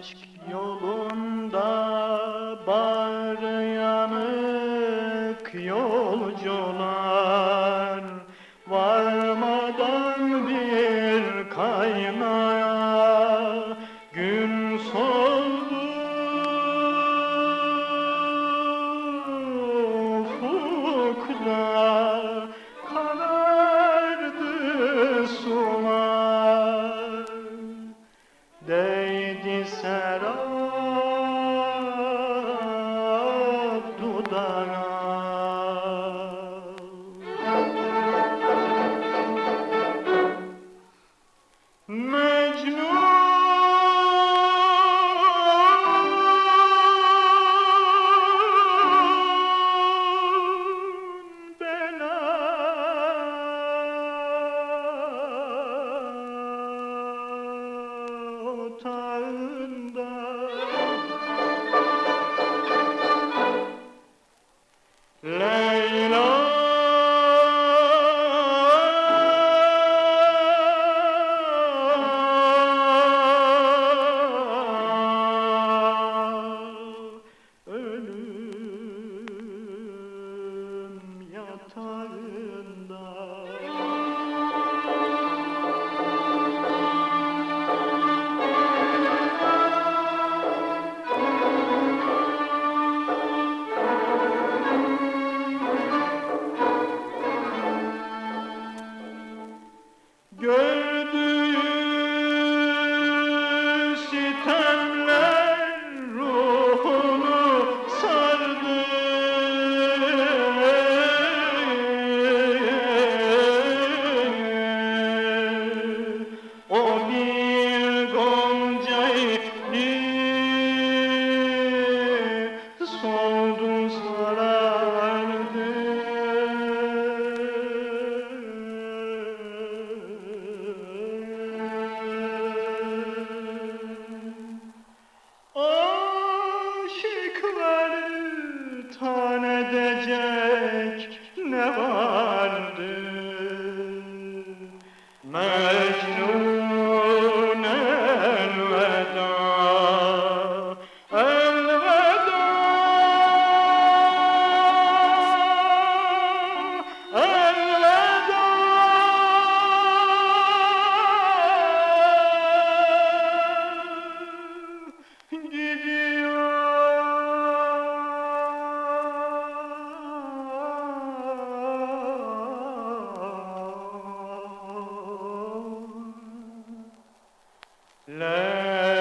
aşk yolunda bar yanık yok. será. yanında. Leyla. Ölüm yatağında Good. Mas não. لا